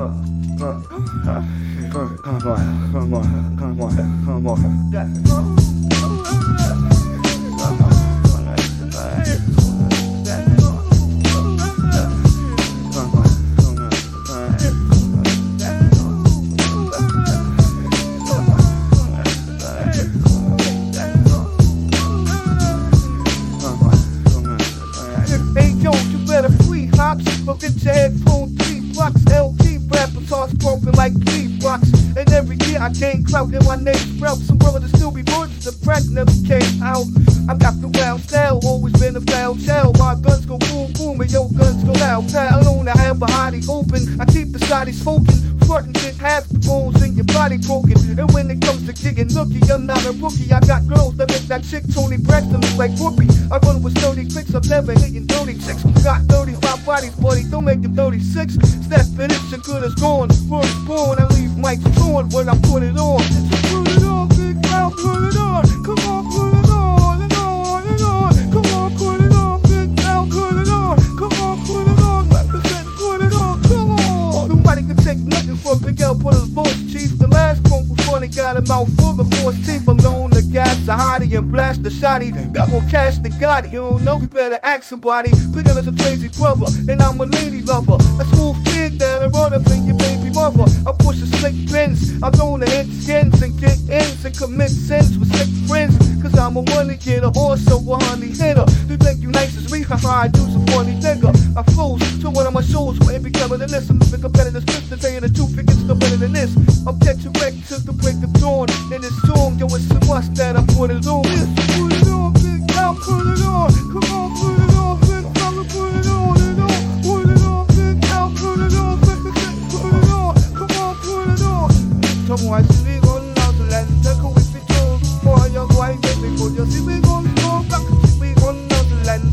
Hey yo, you better free hops, but get your headphones every year I gain clout and my name sprouts. Some brothers still be birds, the crack never came out. I got the wild style, always been a foul child. My guns go boom boom and your guns go loud. Pat alone, I have a body open. I keep the shotty smoking. Front get half the bones in your body broken. And when it comes to kicking looky, I'm not a rookie. I got girls that make that chick Toni Braxton look like Whoopi. I run with 30 clicks, I'm never hitting 36. Got 35 bodies, buddy, don't make them 36. Step it's as good as gone. First born, for put his voice chief. The last quote before they got him out full of force teeth. Alone, the gas, the hottie, and blast the shotty. Got more cash than God, you don't know, you better ask somebody. L is a crazy brother, and I'm a lady lover. A smooth kid that I run up in your baby mother. I push a slick Benz, I'm known to hit skins and get ends and commit sins with sick friends. Cause I'm a money horse, so a honey hitter. You think you nice as me, haha, I do some funny nigga. I to one of my shows where it be better than this. I'm the competitive script to tell the truth, it gets no better than this. I'm catching wreck to the break of dawn. In this song, yo, it's a must that I put it on. Yes, put it on, Big L, put it on. Come on, put it on, big fella, put it on, and on. Put it on, Big L, put it on, big, big, put it on. Come on, put it on. Come on, I see me going out to land, take a it on. Boy, you're going to me, put your see me going on back. See me going out to land,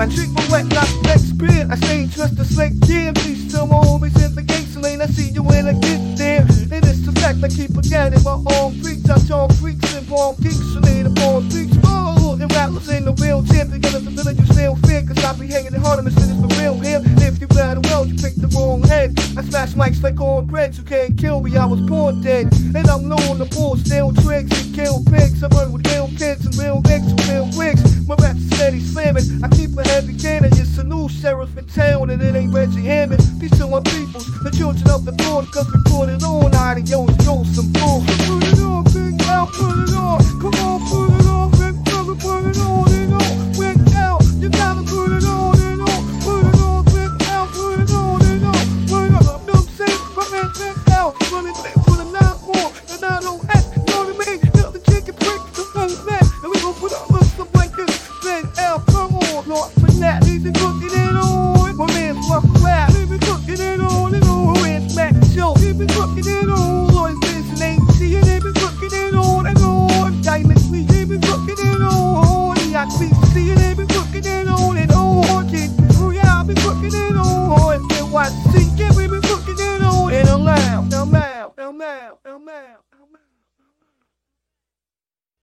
And treat me wet like next. I stay trust a slick kid. Please tell my homies in the gates lane. I see you when I get there. And it's the fact I keep forgetting my own freaks. I talk freaks and bomb geeks. They the bomb freaks. Oh, and rappers ain't the real champion. Get us the village, you still fear. Cause I be hanging in Harlem and shit is for real here. And if you battle well, you pick the wrong head. I smash mics like cornbread. You can't kill me, I was born dead. And I'm low on the still tricks sheriff in town, and it ain't Reggie Hammond. Peace to my peoples, the children of the cause we put it on. Yo, some. Put it on, Big L, put it on. Come on, put it on, big brother, put it on, and on. Big L, you gotta put it on, and on. Put it on, put it on, and on. Put it on, no more, and I don't know what I the chicken the back, and we gon' put up on, Lord, snap, we been cooking it on. My man's been cooking it on and on. Mac Joe? Been cooking it on. Ain't been cooking it on and on. Diamond been cooking it on. Been cooking it on and on. all been cooking it on? NYC, yeah, we been cooking it on and